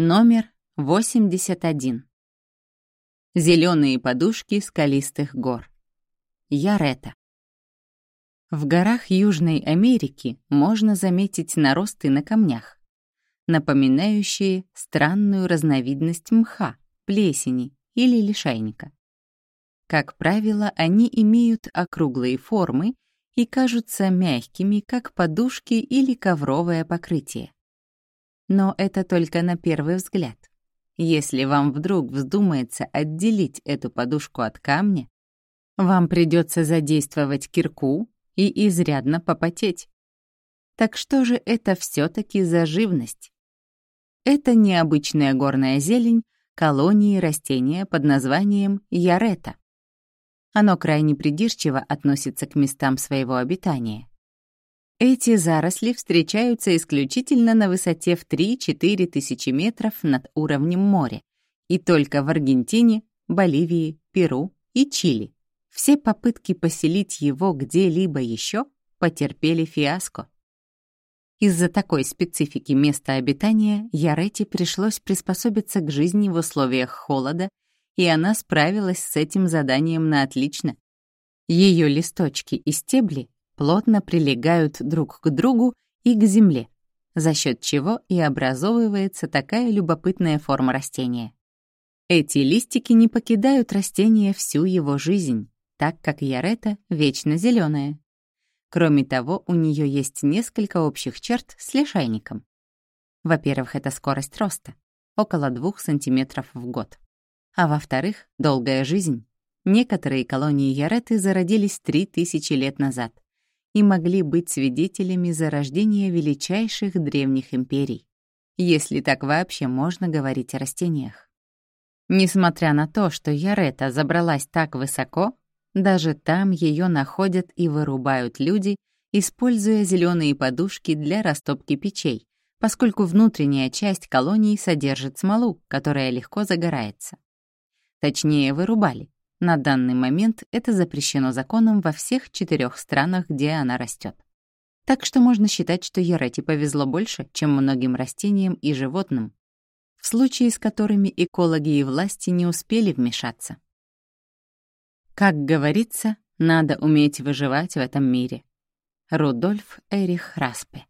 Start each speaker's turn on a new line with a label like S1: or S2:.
S1: Номер 81. Зеленые подушки скалистых гор. Ярета. В горах Южной Америки можно заметить наросты на камнях, напоминающие странную разновидность мха, плесени или лишайника. Как правило, они имеют округлые формы и кажутся мягкими, как подушки или ковровое покрытие. Но это только на первый взгляд. Если вам вдруг вздумается отделить эту подушку от камня, вам придется задействовать кирку и изрядно попотеть. Так что же это все таки за живность? Это необычная горная зелень колонии растения под названием ярета. Оно крайне придирчиво относится к местам своего обитания. Эти заросли встречаются исключительно на высоте в 3-4 тысячи метров над уровнем моря, и только в Аргентине, Боливии, Перу и Чили. Все попытки поселить его где-либо еще потерпели фиаско. Из-за такой специфики места обитания Ярети пришлось приспособиться к жизни в условиях холода, и она справилась с этим заданием на отлично. Ее листочки и стебли плотно прилегают друг к другу и к земле, за счет чего и образовывается такая любопытная форма растения. Эти листики не покидают растение всю его жизнь, так как ярета вечно зеленая. Кроме того, у нее есть несколько общих черт с лишайником. Во-первых, это скорость роста, около 2 см в год. А во-вторых, долгая жизнь. Некоторые колонии яреты зародились 3000 лет назад и могли быть свидетелями зарождения величайших древних империй, если так вообще можно говорить о растениях. Несмотря на то, что Ярета забралась так высоко, даже там ее находят и вырубают люди, используя зеленые подушки для растопки печей, поскольку внутренняя часть колонии содержит смолу, которая легко загорается. Точнее, вырубали, на данный момент это запрещено законом во всех четырех странах, где она растет. Так что можно считать, что Ярете повезло больше, чем многим растениям и животным, в случае с которыми экологи и власти не успели вмешаться. Как говорится, надо уметь выживать в этом мире. Рудольф Эрих Распе